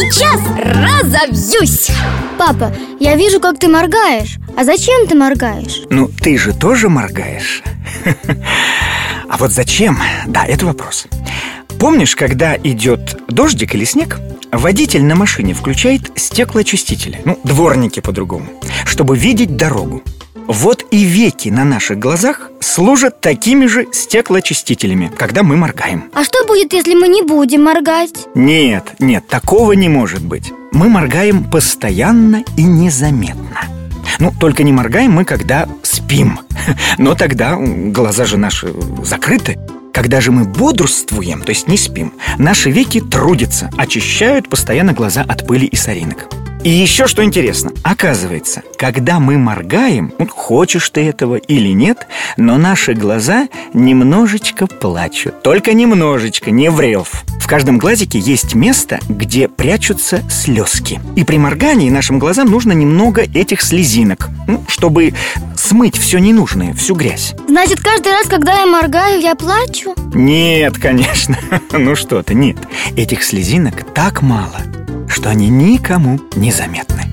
сейчас разобьюсь Папа, я вижу, как ты моргаешь А зачем ты моргаешь? Ну, ты же тоже моргаешь А вот зачем? Да, это вопрос Помнишь, когда идет дождик или снег, водитель на машине включает стеклоочистители, ну, дворники по-другому, чтобы видеть дорогу. Вот и веки на наших глазах служат такими же стеклоочистителями, когда мы моргаем. А что будет, если мы не будем моргать? Нет, нет, такого не может быть. Мы моргаем постоянно и незаметно. Ну, только не моргаем мы, когда спим. Но тогда глаза же наши закрыты. Когда же мы бодрствуем, то есть не спим, наши веки трудятся, очищают постоянно глаза от пыли и соринок. И еще что интересно, оказывается, когда мы моргаем, ну, хочешь ты этого или нет, но наши глаза немножечко плачут. Только немножечко, не врев. В каждом глазике есть место, где прячутся слезки. И при моргании нашим глазам нужно немного этих слезинок, ну, чтобы смыть все ненужное, всю грязь. Значит, каждый раз, когда я моргаю, я плачу? Нет, конечно. Ну что ты, нет. Этих слезинок так мало, что они никому не заметны.